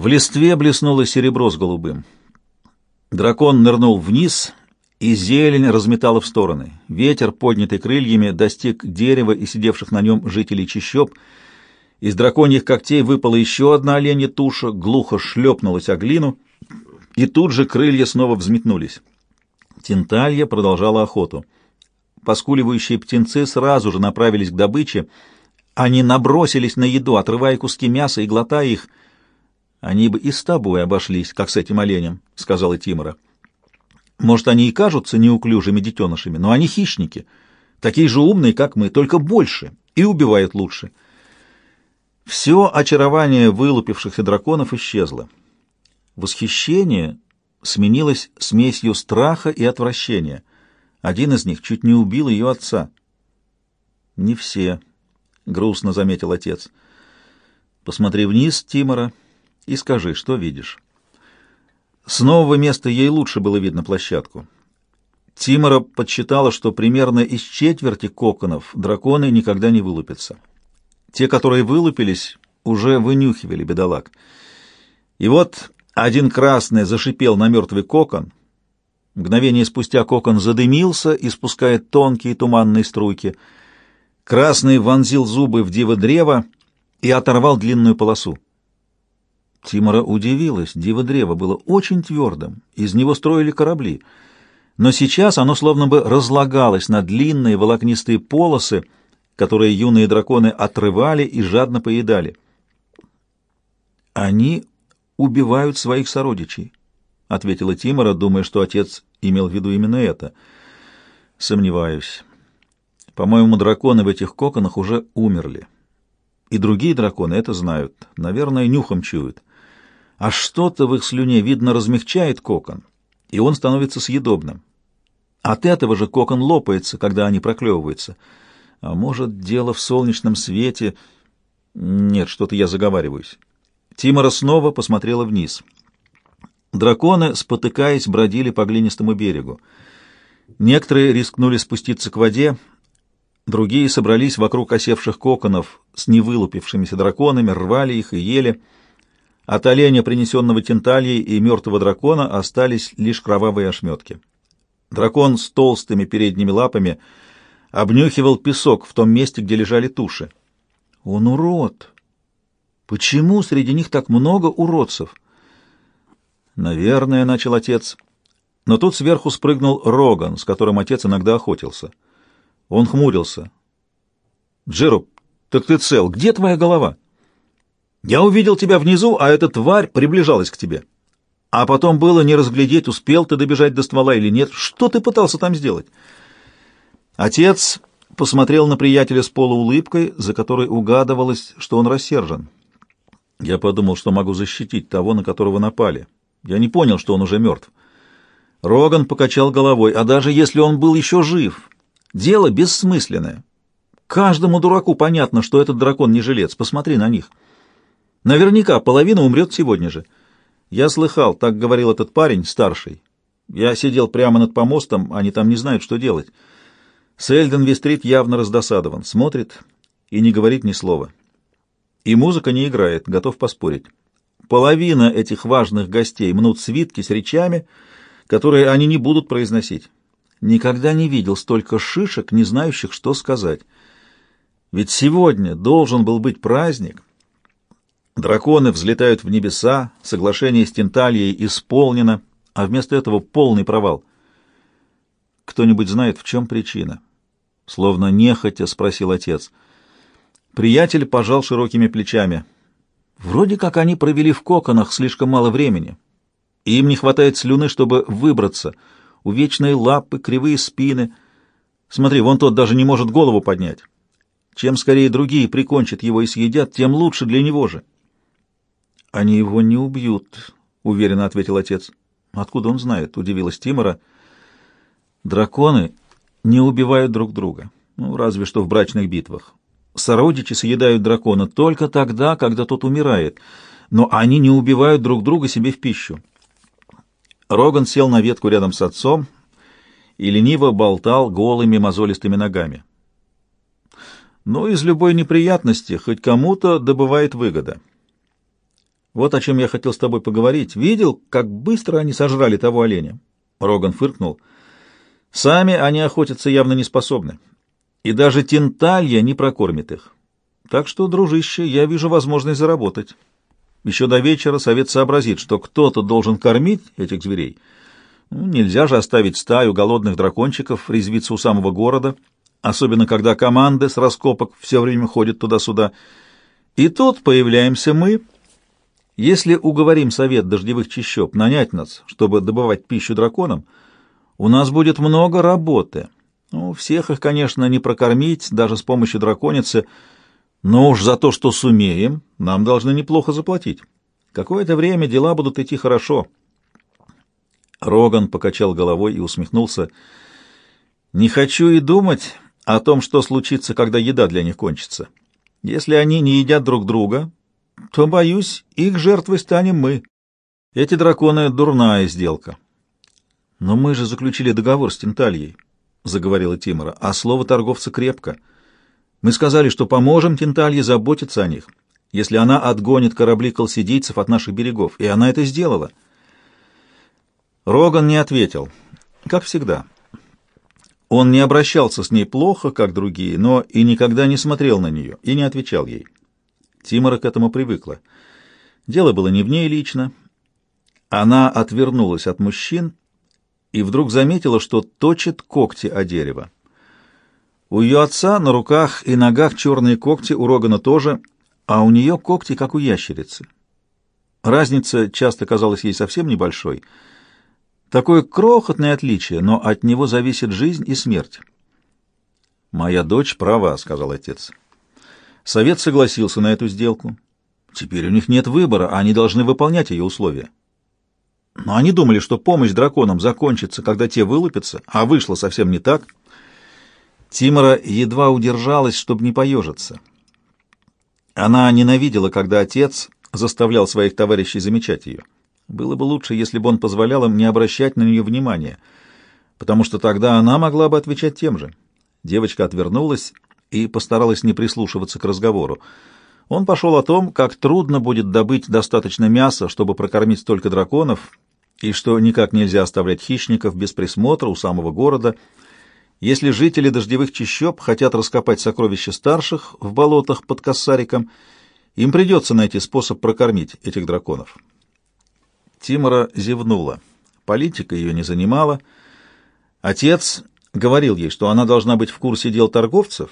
В листве блеснуло серебро с голубым. Дракон нырнул вниз, и зелень разметала в стороны. Ветер, поднятый крыльями, достиг дерева и сидевших на нем жителей чащоб. Из драконьих когтей выпала еще одна оленья туша, глухо шлепнулась о глину, и тут же крылья снова взметнулись. Тенталья продолжала охоту. Поскуливающие птенцы сразу же направились к добыче. Они набросились на еду, отрывая куски мяса и глотая их. «Они бы и с тобой обошлись, как с этим оленем», — сказала Тимора. «Может, они и кажутся неуклюжими детенышами, но они хищники, такие же умные, как мы, только больше, и убивают лучше». Все очарование вылупившихся драконов исчезло. Восхищение сменилось смесью страха и отвращения. Один из них чуть не убил ее отца. «Не все», — грустно заметил отец. «Посмотри вниз, Тимора, и скажи, что видишь». С нового места ей лучше было видно площадку. Тимора подсчитала, что примерно из четверти коконов драконы никогда не вылупятся. Те, которые вылупились, уже вынюхивали бедолаг. И вот один красный зашипел на мертвый кокон. Мгновение спустя кокон задымился, испуская тонкие туманные струйки. Красный вонзил зубы в диво древо и оторвал длинную полосу. Тимора удивилась. Диво древо было очень твердым, из него строили корабли. Но сейчас оно словно бы разлагалось на длинные волокнистые полосы, которые юные драконы отрывали и жадно поедали. «Они убивают своих сородичей», — ответила Тимора, думая, что отец имел в виду именно это. «Сомневаюсь. По-моему, драконы в этих коконах уже умерли. И другие драконы это знают, наверное, нюхом чуют а что-то в их слюне, видно, размягчает кокон, и он становится съедобным. От этого же кокон лопается, когда они проклевываются. А может, дело в солнечном свете... Нет, что-то я заговариваюсь. Тимора снова посмотрела вниз. Драконы, спотыкаясь, бродили по глинистому берегу. Некоторые рискнули спуститься к воде, другие собрались вокруг осевших коконов с невылупившимися драконами, рвали их и ели — от оленя, принесенного тентальей, и мертвого дракона остались лишь кровавые ошметки. Дракон с толстыми передними лапами обнюхивал песок в том месте, где лежали туши. Он урод! Почему среди них так много уродцев? Наверное, — начал отец. Но тут сверху спрыгнул Роган, с которым отец иногда охотился. Он хмурился. «Джеруб, так ты цел. Где твоя голова?» Я увидел тебя внизу, а эта тварь приближалась к тебе. А потом было не разглядеть, успел ты добежать до ствола или нет. Что ты пытался там сделать? Отец посмотрел на приятеля с полуулыбкой, за которой угадывалось, что он рассержен. Я подумал, что могу защитить того, на которого напали. Я не понял, что он уже мертв. Роган покачал головой, а даже если он был еще жив, дело бессмысленное. Каждому дураку понятно, что этот дракон не жилец. Посмотри на них. Наверняка половина умрет сегодня же. Я слыхал, так говорил этот парень, старший. Я сидел прямо над помостом, они там не знают, что делать. Сельден Вестрит явно раздосадован, смотрит и не говорит ни слова. И музыка не играет, готов поспорить. Половина этих важных гостей мнут свитки с речами, которые они не будут произносить. Никогда не видел столько шишек, не знающих, что сказать. Ведь сегодня должен был быть праздник — Драконы взлетают в небеса, соглашение с Тентальей исполнено, а вместо этого полный провал. Кто-нибудь знает, в чем причина? Словно нехотя спросил отец. Приятель пожал широкими плечами. Вроде как они провели в коконах слишком мало времени. Им не хватает слюны, чтобы выбраться. Увечные лапы, кривые спины. Смотри, вон тот даже не может голову поднять. Чем скорее другие прикончат его и съедят, тем лучше для него же. «Они его не убьют», — уверенно ответил отец. «Откуда он знает?» — удивилась Тимора. «Драконы не убивают друг друга, ну, разве что в брачных битвах. Сородичи съедают дракона только тогда, когда тот умирает, но они не убивают друг друга себе в пищу». Роган сел на ветку рядом с отцом и лениво болтал голыми мозолистыми ногами. «Но из любой неприятности хоть кому-то добывает выгода». Вот о чем я хотел с тобой поговорить. Видел, как быстро они сожрали того оленя?» Роган фыркнул. «Сами они охотиться явно не способны. И даже тенталья не прокормит их. Так что, дружище, я вижу возможность заработать. Еще до вечера совет сообразит, что кто-то должен кормить этих зверей. Ну, нельзя же оставить стаю голодных дракончиков резвиться у самого города, особенно когда команды с раскопок все время ходят туда-сюда. И тут появляемся мы. Если уговорим совет дождевых чащоб нанять нас, чтобы добывать пищу драконам, у нас будет много работы. Ну, всех их, конечно, не прокормить, даже с помощью драконицы, но уж за то, что сумеем, нам должны неплохо заплатить. Какое-то время дела будут идти хорошо. Роган покачал головой и усмехнулся. Не хочу и думать о том, что случится, когда еда для них кончится. Если они не едят друг друга, то, боюсь, их жертвой станем мы. Эти драконы — дурная сделка. Но мы же заключили договор с Тентальей, — заговорила Тимора, — а слово торговца крепко. Мы сказали, что поможем Тенталье заботиться о них, если она отгонит корабли колсидийцев от наших берегов, и она это сделала. Роган не ответил, как всегда. — он не обращался с ней плохо, как другие, но и никогда не смотрел на нее и не отвечал ей. Тимора к этому привыкла. Дело было не в ней лично. Она отвернулась от мужчин и вдруг заметила, что точит когти о дерево. У ее отца на руках и ногах черные когти, у Рогана тоже, а у нее когти, как у ящерицы. Разница часто казалась ей совсем небольшой — Такое крохотное отличие, но от него зависит жизнь и смерть. «Моя дочь права», — сказал отец. Совет согласился на эту сделку. Теперь у них нет выбора, они должны выполнять ее условия. Но они думали, что помощь драконам закончится, когда те вылупятся, а вышло совсем не так. Тимора едва удержалась, чтобы не поежиться. Она ненавидела, когда отец заставлял своих товарищей замечать ее. Было бы лучше, если бы он позволял им не обращать на нее внимания, потому что тогда она могла бы отвечать тем же. Девочка отвернулась и постаралась не прислушиваться к разговору. Он пошел о том, как трудно будет добыть достаточно мяса, чтобы прокормить столько драконов, и что никак нельзя оставлять хищников без присмотра у самого города. Если жители дождевых чащоб хотят раскопать сокровища старших в болотах под Кассариком, им придется найти способ прокормить этих драконов. Тимора зевнула. Политика ее не занимала. Отец говорил ей, что она должна быть в курсе дел торговцев,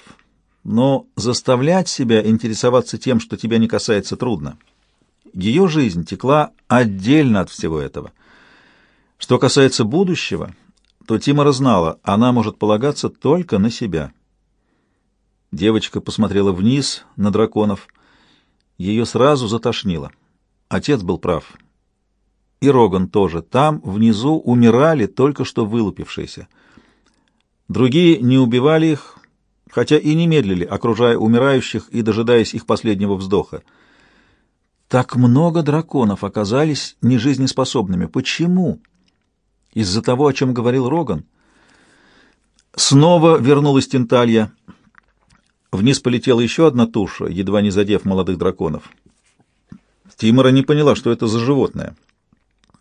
но заставлять себя интересоваться тем, что тебя не касается, трудно. Ее жизнь текла отдельно от всего этого. Что касается будущего, то Тимора знала, она может полагаться только на себя. Девочка посмотрела вниз на драконов. Ее сразу затошнило. Отец был прав и Роган тоже. Там, внизу, умирали только что вылупившиеся. Другие не убивали их, хотя и не медлили, окружая умирающих и дожидаясь их последнего вздоха. Так много драконов оказались нежизнеспособными. Почему? Из-за того, о чем говорил Роган. Снова вернулась Тенталья. Вниз полетела еще одна туша, едва не задев молодых драконов. Тимора не поняла, что это за животное.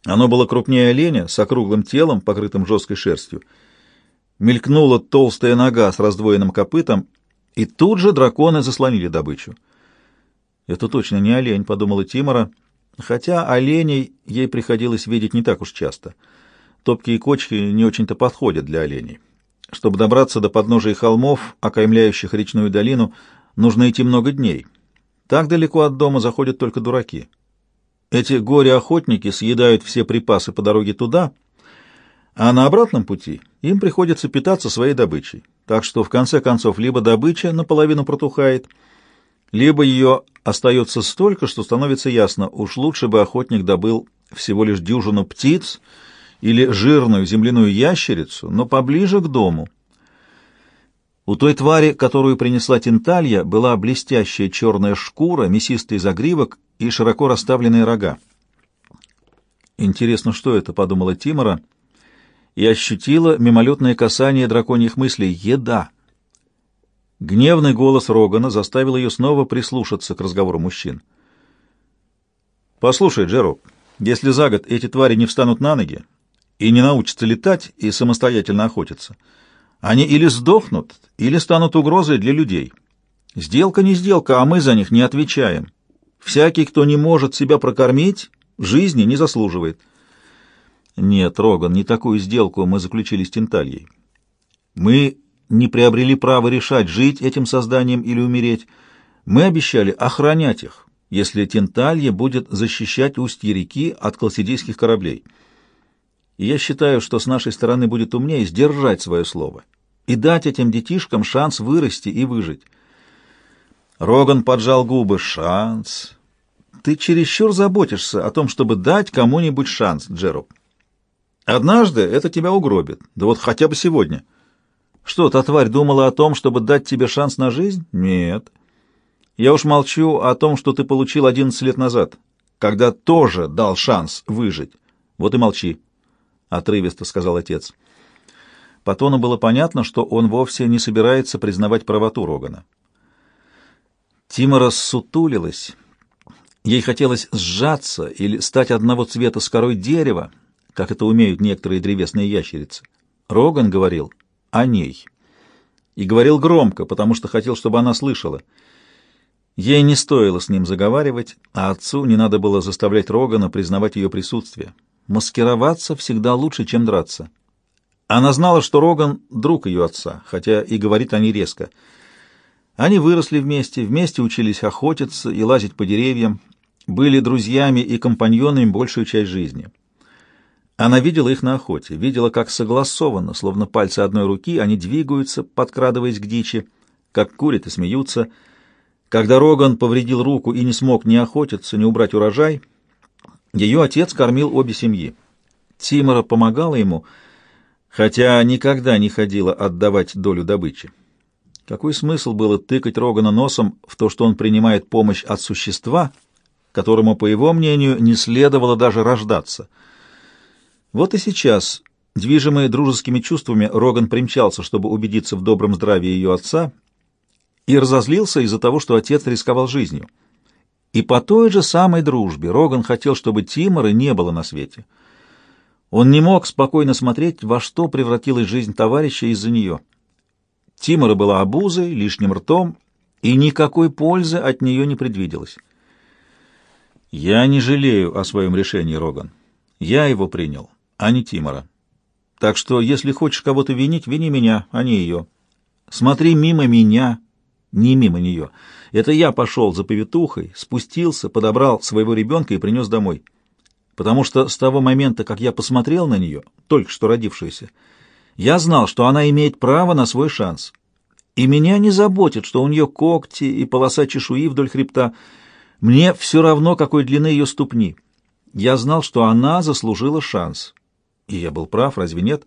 Оно было крупнее оленя, с округлым телом, покрытым жесткой шерстью. Мелькнула толстая нога с раздвоенным копытом, и тут же драконы заслонили добычу. «Это точно не олень», — подумала Тимора, хотя оленей ей приходилось видеть не так уж часто. Топки и кочки не очень-то подходят для оленей. Чтобы добраться до подножия холмов, окаймляющих речную долину, нужно идти много дней. Так далеко от дома заходят только дураки. Эти горе-охотники съедают все припасы по дороге туда, а на обратном пути им приходится питаться своей добычей. Так что, в конце концов, либо добыча наполовину протухает, либо ее остается столько, что становится ясно, уж лучше бы охотник добыл всего лишь дюжину птиц или жирную земляную ящерицу, но поближе к дому. У той твари, которую принесла Тенталья, была блестящая черная шкура, мясистый загривок и широко расставленные рога. «Интересно, что это?» — подумала Тимора и ощутила мимолетное касание драконьих мыслей. «Еда!» Гневный голос Рогана заставил ее снова прислушаться к разговору мужчин. Послушай, Джероб, если за год эти твари не встанут на ноги и не научатся летать и самостоятельно охотиться, они или сдохнут, или станут угрозой для людей. Сделка не сделка, а мы за них не отвечаем. Всякий, кто не может себя прокормить, жизни не заслуживает. Нет, Роган, не такую сделку мы заключили с Тентальей. Мы не приобрели право решать, жить этим созданием или умереть. Мы обещали охранять их, если Тенталья будет защищать устье реки от колсидийских кораблей. И я считаю, что с нашей стороны будет умнее сдержать свое слово и дать этим детишкам шанс вырасти и выжить. Роган поджал губы. «Шанс? Ты чересчур заботишься о том, чтобы дать кому-нибудь шанс, Джероб. Однажды это тебя угробит, да вот хотя бы сегодня. Что, та тварь думала о том, чтобы дать тебе шанс на жизнь? Нет. Я уж молчу о том, что ты получил 11 лет назад, когда тоже дал шанс выжить. Вот и молчи, — отрывисто сказал отец. По тону было понятно, что он вовсе не собирается признавать правоту Рогана. Тима рассутулилась. Ей хотелось сжаться или стать одного цвета с корой дерева, как это умеют некоторые древесные ящерицы. Роган говорил о ней. И говорил громко, потому что хотел, чтобы она слышала. Ей не стоило с ним заговаривать, а отцу не надо было заставлять Рогана признавать ее присутствие. Маскироваться всегда лучше, чем драться. Она знала, что Роган — друг ее отца, хотя и говорит они резко — они выросли вместе, вместе учились охотиться и лазить по деревьям, были друзьями и компаньонами большую часть жизни. Она видела их на охоте, видела, как согласованно, словно пальцы одной руки, они двигаются, подкрадываясь к дичи, как курят и смеются. Когда Роган повредил руку и не смог ни охотиться, ни убрать урожай, ее отец кормил обе семьи. Тимора помогала ему, хотя никогда не ходила отдавать долю добычи. Какой смысл было тыкать Рогана носом в то, что он принимает помощь от существа, которому, по его мнению, не следовало даже рождаться? Вот и сейчас, движимый дружескими чувствами, Роган примчался, чтобы убедиться в добром здравии ее отца, и разозлился из-за того, что отец рисковал жизнью. И по той же самой дружбе Роган хотел, чтобы Тимора не было на свете. Он не мог спокойно смотреть, во что превратилась жизнь товарища из-за нее. Тимора была обузой, лишним ртом, и никакой пользы от нее не предвиделось. «Я не жалею о своем решении, Роган. Я его принял, а не Тимора. Так что, если хочешь кого-то винить, вини меня, а не ее. Смотри мимо меня, не мимо нее. Это я пошел за повитухой, спустился, подобрал своего ребенка и принес домой. Потому что с того момента, как я посмотрел на нее, только что родившуюся, я знал, что она имеет право на свой шанс. И меня не заботит, что у нее когти и полоса чешуи вдоль хребта. Мне все равно, какой длины ее ступни. Я знал, что она заслужила шанс. И я был прав, разве нет?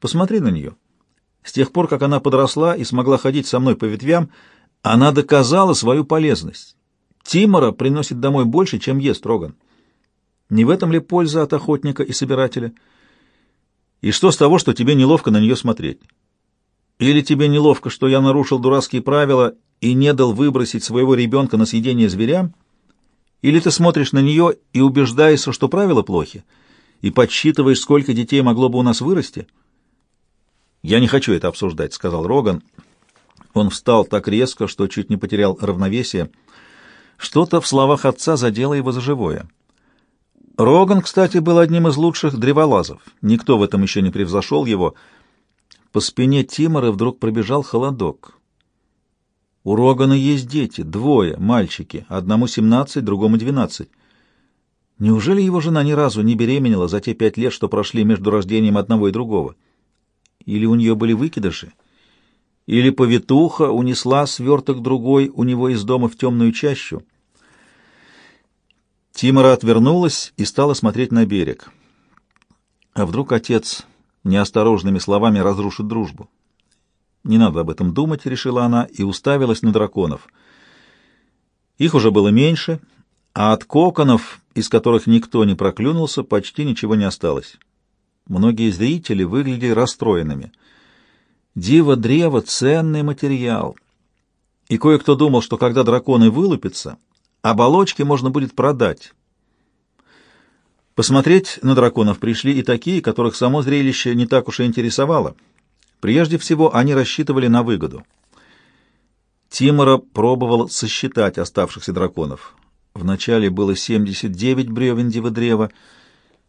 Посмотри на нее. С тех пор, как она подросла и смогла ходить со мной по ветвям, она доказала свою полезность. Тимора приносит домой больше, чем ест Роган. Не в этом ли польза от охотника и собирателя? И что с того, что тебе неловко на нее смотреть? Или тебе неловко, что я нарушил дурацкие правила и не дал выбросить своего ребенка на съедение зверям? Или ты смотришь на нее и убеждаешься, что правила плохи, и подсчитываешь, сколько детей могло бы у нас вырасти? Я не хочу это обсуждать, — сказал Роган. Он встал так резко, что чуть не потерял равновесие. Что-то в словах отца задело его за живое. Роган, кстати, был одним из лучших древолазов. Никто в этом еще не превзошел его. По спине Тимора вдруг пробежал холодок. У Рогана есть дети, двое, мальчики, одному семнадцать, другому двенадцать. Неужели его жена ни разу не беременела за те пять лет, что прошли между рождением одного и другого? Или у нее были выкидыши? Или повитуха унесла сверток другой у него из дома в темную чащу? Тимора отвернулась и стала смотреть на берег. А вдруг отец неосторожными словами разрушит дружбу? Не надо об этом думать, решила она и уставилась на драконов. Их уже было меньше, а от коконов, из которых никто не проклюнулся, почти ничего не осталось. Многие зрители выглядели расстроенными. Диво-древо — ценный материал. И кое-кто думал, что когда драконы вылупятся, Оболочки можно будет продать. Посмотреть на драконов пришли и такие, которых само зрелище не так уж и интересовало. Прежде всего, они рассчитывали на выгоду. Тимора пробовал сосчитать оставшихся драконов. Вначале было 79 бревен диводрева.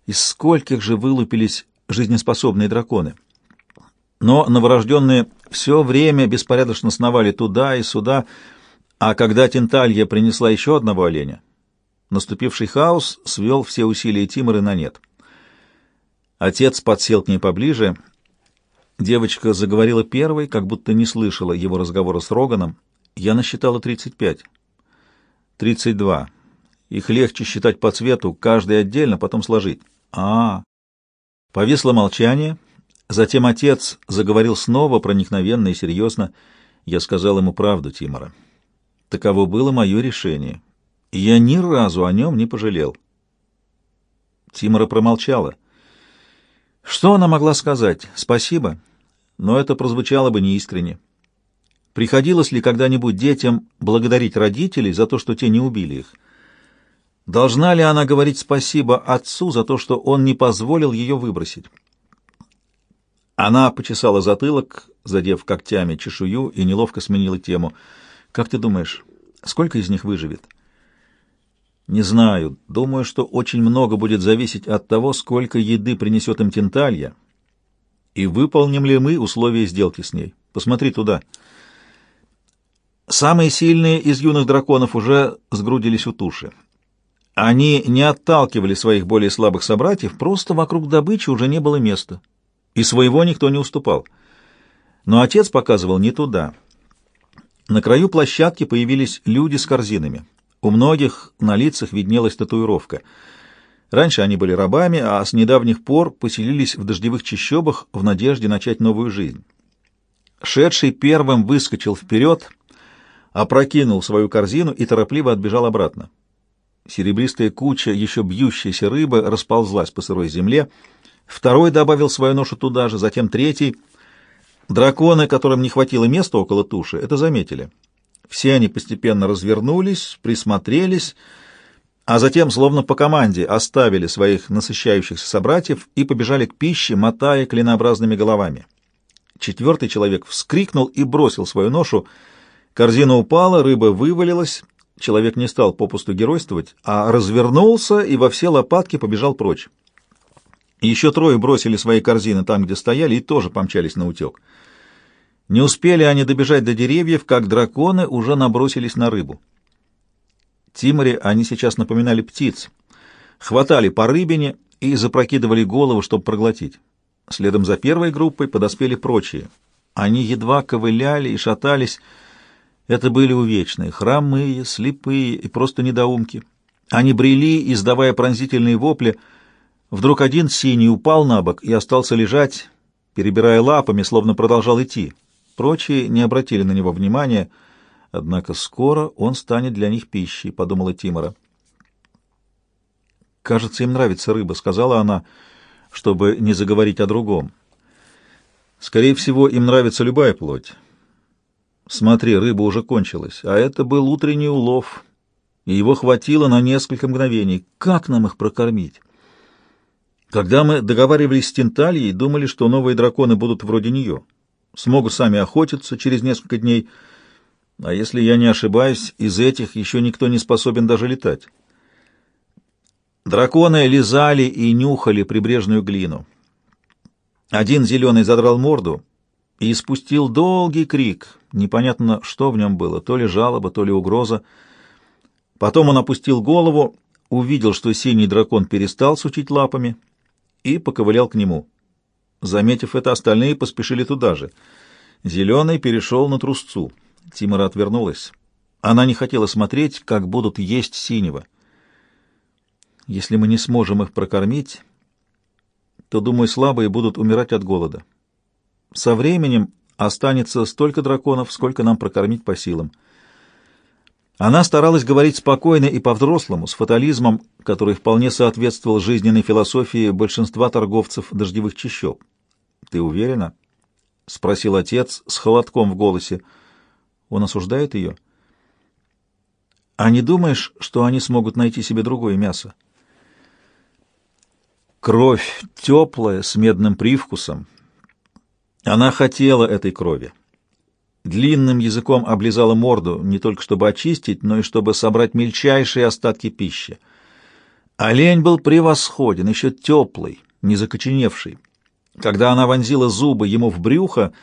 Из скольких же вылупились жизнеспособные драконы? Но новорожденные все время беспорядочно сновали туда и сюда, а когда Тенталья принесла еще одного оленя, наступивший хаос свел все усилия Тимора на нет. Отец подсел к ней поближе. Девочка заговорила первой, как будто не слышала его разговора с Роганом. Я насчитала 35. 32. Их легче считать по цвету, каждый отдельно, потом сложить. А, -а. Повисло молчание. Затем отец заговорил снова, проникновенно и серьезно. Я сказал ему правду, Тимора. Таково было мое решение и я ни разу о нем не пожалел. Тимора промолчала. Что она могла сказать? Спасибо, но это прозвучало бы неискренне. Приходилось ли когда-нибудь детям благодарить родителей за то, что те не убили их? Должна ли она говорить спасибо отцу за то, что он не позволил ее выбросить? Она почесала затылок, задев когтями чешую, и неловко сменила тему. «Как ты думаешь, сколько из них выживет?» Не знаю. Думаю, что очень много будет зависеть от того, сколько еды принесет им Тенталья, и выполним ли мы условия сделки с ней. Посмотри туда. Самые сильные из юных драконов уже сгрудились у туши. Они не отталкивали своих более слабых собратьев, просто вокруг добычи уже не было места, и своего никто не уступал. Но отец показывал не туда. На краю площадки появились люди с корзинами. У многих на лицах виднелась татуировка. Раньше они были рабами, а с недавних пор поселились в дождевых чащобах в надежде начать новую жизнь. Шедший первым выскочил вперед, опрокинул свою корзину и торопливо отбежал обратно. Серебристая куча еще бьющейся рыбы расползлась по сырой земле. Второй добавил свою ношу туда же, затем третий. Драконы, которым не хватило места около туши, это заметили. Все они постепенно развернулись, присмотрелись, а затем, словно по команде, оставили своих насыщающихся собратьев и побежали к пище, мотая клинообразными головами. Четвертый человек вскрикнул и бросил свою ношу. Корзина упала, рыба вывалилась. Человек не стал попусту геройствовать, а развернулся и во все лопатки побежал прочь. Еще трое бросили свои корзины там, где стояли, и тоже помчались на утек. Не успели они добежать до деревьев, как драконы уже набросились на рыбу. Тиморе они сейчас напоминали птиц. Хватали по рыбине и запрокидывали голову, чтобы проглотить. Следом за первой группой подоспели прочие. Они едва ковыляли и шатались. Это были увечные, хромые, слепые и просто недоумки. Они брели, издавая пронзительные вопли. Вдруг один синий упал на бок и остался лежать, перебирая лапами, словно продолжал идти. Прочие не обратили на него внимания, однако скоро он станет для них пищей, — подумала Тимора. «Кажется, им нравится рыба», — сказала она, чтобы не заговорить о другом. «Скорее всего, им нравится любая плоть. Смотри, рыба уже кончилась, а это был утренний улов, и его хватило на несколько мгновений. Как нам их прокормить?» Когда мы договаривались с Тентальей, думали, что новые драконы будут вроде нее смогут сами охотиться через несколько дней, а если я не ошибаюсь, из этих еще никто не способен даже летать. Драконы лизали и нюхали прибрежную глину. Один зеленый задрал морду и испустил долгий крик. Непонятно, что в нем было, то ли жалоба, то ли угроза. Потом он опустил голову, увидел, что синий дракон перестал сучить лапами и поковылял к нему. Заметив это, остальные поспешили туда же. Зеленый перешел на трусцу. Тимора отвернулась. Она не хотела смотреть, как будут есть синего. Если мы не сможем их прокормить, то, думаю, слабые будут умирать от голода. Со временем останется столько драконов, сколько нам прокормить по силам. Она старалась говорить спокойно и по-взрослому, с фатализмом, который вполне соответствовал жизненной философии большинства торговцев дождевых чащоб. «Ты уверена?» — спросил отец с холодком в голосе. «Он осуждает ее?» «А не думаешь, что они смогут найти себе другое мясо?» Кровь теплая, с медным привкусом. Она хотела этой крови. Длинным языком облизала морду, не только чтобы очистить, но и чтобы собрать мельчайшие остатки пищи. Олень был превосходен, еще теплый, не закоченевший. Когда она вонзила зубы ему в брюхо,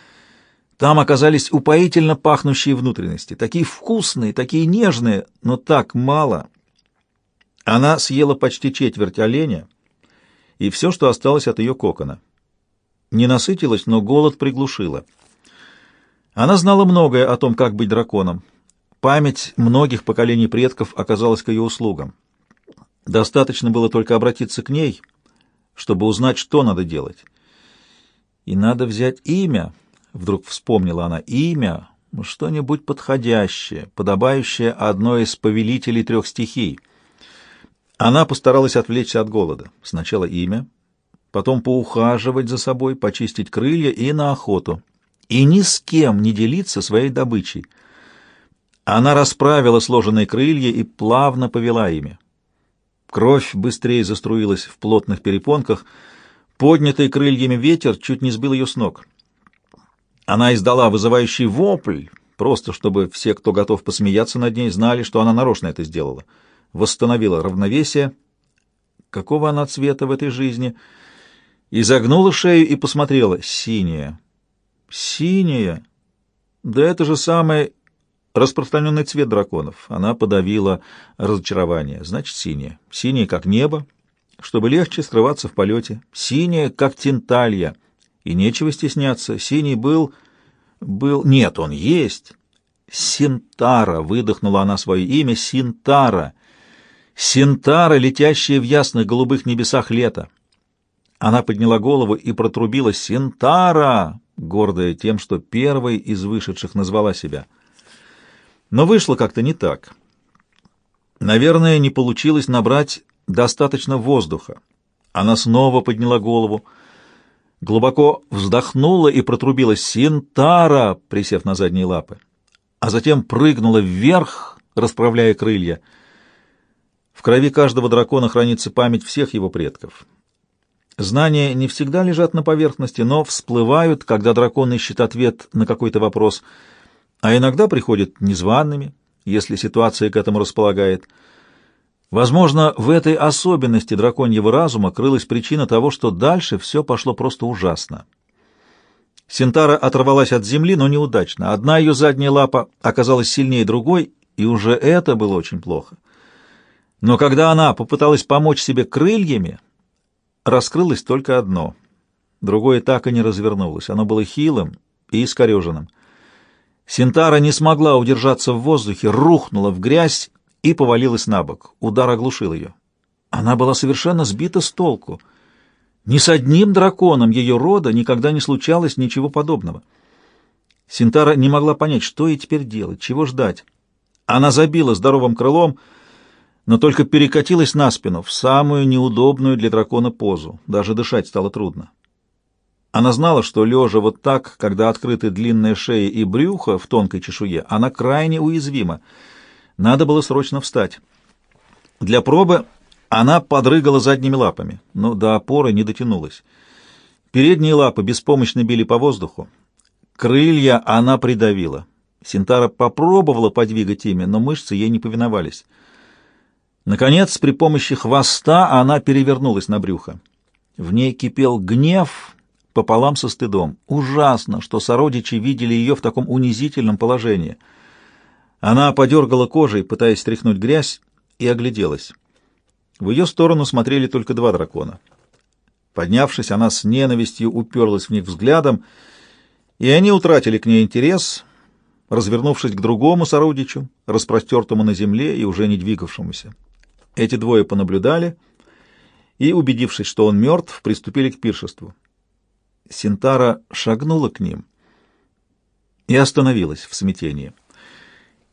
там оказались упоительно пахнущие внутренности, такие вкусные, такие нежные, но так мало. Она съела почти четверть оленя и все, что осталось от ее кокона. Не насытилась, но голод приглушила. Она знала многое о том, как быть драконом. Память многих поколений предков оказалась к ее услугам. Достаточно было только обратиться к ней, чтобы узнать, что надо делать. И надо взять имя, вдруг вспомнила она, имя, что-нибудь подходящее, подобающее одной из повелителей трех стихий. Она постаралась отвлечься от голода. Сначала имя, потом поухаживать за собой, почистить крылья и на охоту. И ни с кем не делиться своей добычей. Она расправила сложенные крылья и плавно повела ими. Кровь быстрее заструилась в плотных перепонках, поднятый крыльями ветер чуть не сбил ее с ног. Она издала вызывающий вопль, просто чтобы все, кто готов посмеяться над ней, знали, что она нарочно это сделала. Восстановила равновесие. Какого она цвета в этой жизни? Изогнула шею и посмотрела. Синяя. Синяя. Да это же самый распространенный цвет драконов. Она подавила разочарование. Значит, синяя. Синяя, как небо, чтобы легче скрываться в полете. Синяя, как тенталья. И нечего стесняться. Синий был... был... Нет, он есть. Синтара, выдохнула она свое имя, Синтара. Синтара, летящая в ясных голубых небесах лета. Она подняла голову и протрубила «Синтара!», гордая тем, что первой из вышедших назвала себя. Но вышло как-то не так. Наверное, не получилось набрать достаточно воздуха. Она снова подняла голову глубоко вздохнула и протрубила «Синтара!», присев на задние лапы, а затем прыгнула вверх, расправляя крылья. В крови каждого дракона хранится память всех его предков. Знания не всегда лежат на поверхности, но всплывают, когда дракон ищет ответ на какой-то вопрос, а иногда приходят незваными, если ситуация к этому располагает – Возможно, в этой особенности драконьего разума крылась причина того, что дальше все пошло просто ужасно. Синтара оторвалась от земли, но неудачно. Одна ее задняя лапа оказалась сильнее другой, и уже это было очень плохо. Но когда она попыталась помочь себе крыльями, раскрылось только одно. Другое так и не развернулось. Оно было хилым и искореженным. Синтара не смогла удержаться в воздухе, рухнула в грязь и повалилась на бок. Удар оглушил ее. Она была совершенно сбита с толку. Ни с одним драконом ее рода никогда не случалось ничего подобного. Синтара не могла понять, что ей теперь делать, чего ждать. Она забила здоровым крылом, но только перекатилась на спину, в самую неудобную для дракона позу. Даже дышать стало трудно. Она знала, что, лежа вот так, когда открыты длинная шея и брюхо в тонкой чешуе, она крайне уязвима — надо было срочно встать. Для пробы она подрыгала задними лапами, но до опоры не дотянулась. Передние лапы беспомощно били по воздуху. Крылья она придавила. Синтара попробовала подвигать ими, но мышцы ей не повиновались. Наконец, при помощи хвоста она перевернулась на брюхо. В ней кипел гнев пополам со стыдом. Ужасно, что сородичи видели ее в таком унизительном положении — она подергала кожей, пытаясь стряхнуть грязь, и огляделась. В ее сторону смотрели только два дракона. Поднявшись, она с ненавистью уперлась в них взглядом, и они утратили к ней интерес, развернувшись к другому сородичу, распростертому на земле и уже не двигавшемуся. Эти двое понаблюдали и, убедившись, что он мертв, приступили к пиршеству. Синтара шагнула к ним и остановилась в смятении.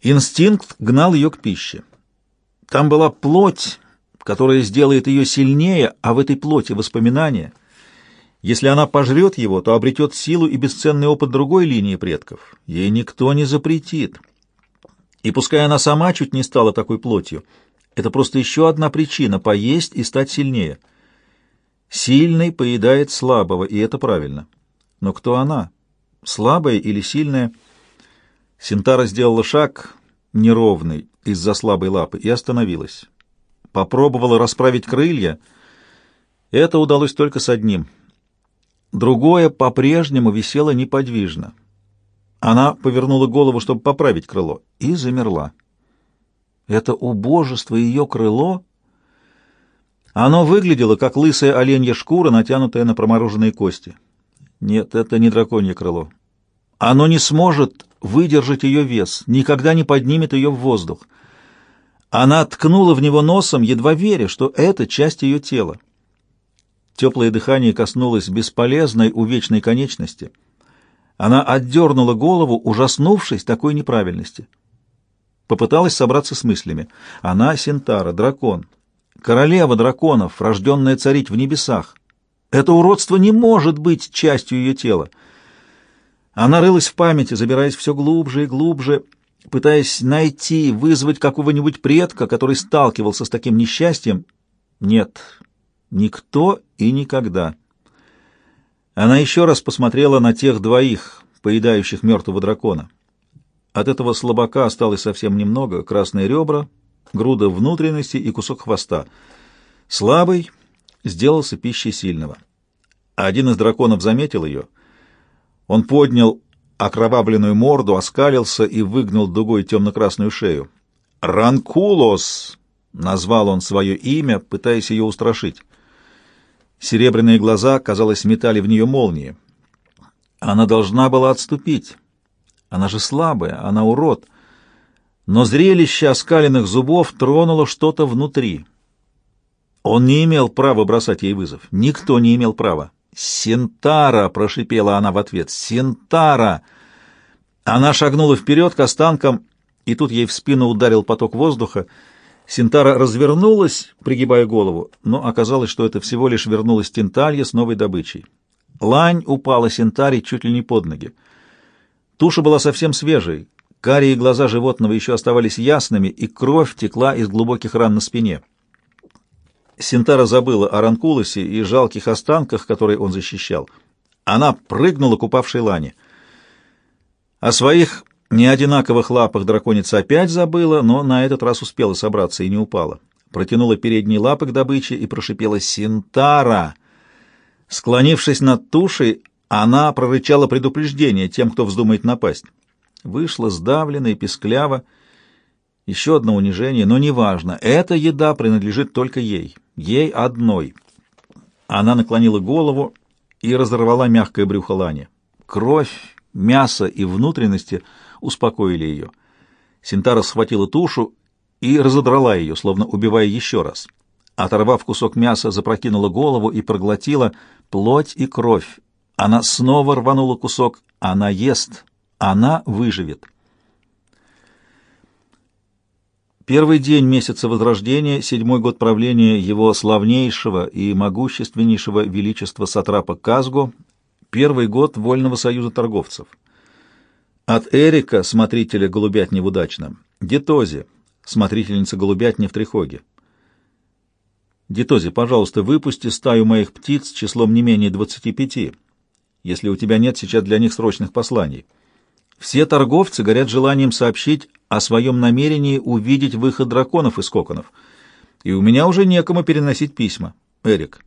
Инстинкт гнал ее к пище. Там была плоть, которая сделает ее сильнее, а в этой плоти воспоминания. Если она пожрет его, то обретет силу и бесценный опыт другой линии предков. Ей никто не запретит. И пускай она сама чуть не стала такой плотью, это просто еще одна причина поесть и стать сильнее. Сильный поедает слабого, и это правильно. Но кто она? Слабая или сильная? Синтара сделала шаг неровный из-за слабой лапы и остановилась. Попробовала расправить крылья. Это удалось только с одним. Другое по-прежнему висело неподвижно. Она повернула голову, чтобы поправить крыло, и замерла. Это убожество ее крыло? Оно выглядело, как лысая оленья шкура, натянутая на промороженные кости. Нет, это не драконье крыло. Оно не сможет выдержать ее вес, никогда не поднимет ее в воздух. Она ткнула в него носом, едва веря, что это часть ее тела. Теплое дыхание коснулось бесполезной увечной конечности. Она отдернула голову, ужаснувшись такой неправильности. Попыталась собраться с мыслями. Она Синтара, дракон, королева драконов, рожденная царить в небесах. Это уродство не может быть частью ее тела. Она рылась в памяти, забираясь все глубже и глубже, пытаясь найти, вызвать какого-нибудь предка, который сталкивался с таким несчастьем. Нет, никто и никогда. Она еще раз посмотрела на тех двоих, поедающих мертвого дракона. От этого слабака осталось совсем немного, красные ребра, груда внутренности и кусок хвоста. Слабый сделался пищей сильного. Один из драконов заметил ее. Он поднял окровавленную морду, оскалился и выгнал дугой темно-красную шею. «Ранкулос!» — назвал он свое имя, пытаясь ее устрашить. Серебряные глаза, казалось, метали в нее молнии. Она должна была отступить. Она же слабая, она урод. Но зрелище оскаленных зубов тронуло что-то внутри. Он не имел права бросать ей вызов. Никто не имел права. «Синтара!» — прошипела она в ответ. «Синтара!» Она шагнула вперед к останкам, и тут ей в спину ударил поток воздуха. Синтара развернулась, пригибая голову, но оказалось, что это всего лишь вернулась Тенталья с новой добычей. Лань упала Синтаре чуть ли не под ноги. Туша была совсем свежей, карие глаза животного еще оставались ясными, и кровь текла из глубоких ран на спине. Синтара забыла о Ранкулосе и жалких останках, которые он защищал. Она прыгнула к упавшей лане. О своих неодинаковых лапах драконица опять забыла, но на этот раз успела собраться и не упала. Протянула передние лапы к добыче и прошипела «Синтара!». Склонившись над тушей, она прорычала предупреждение тем, кто вздумает напасть. Вышла сдавленно и пескляво. Еще одно унижение, но неважно. Эта еда принадлежит только ей. Ей одной. Она наклонила голову и разорвала мягкое брюхо Лани. Кровь, мясо и внутренности успокоили ее. Синтара схватила тушу и разодрала ее, словно убивая еще раз. Оторвав кусок мяса, запрокинула голову и проглотила плоть и кровь. Она снова рванула кусок. Она ест. Она выживет. Первый день месяца Возрождения, седьмой год правления его славнейшего и могущественнейшего величества Сатрапа Казго, первый год Вольного союза торговцев. От Эрика, смотрителя голубятни в Удачном, Детози, смотрительница голубятни в Трихоге. Детози, пожалуйста, выпусти стаю моих птиц числом не менее двадцати пяти, если у тебя нет сейчас для них срочных посланий. Все торговцы горят желанием сообщить о своем намерении увидеть выход драконов из коконов, и у меня уже некому переносить письма. Эрик.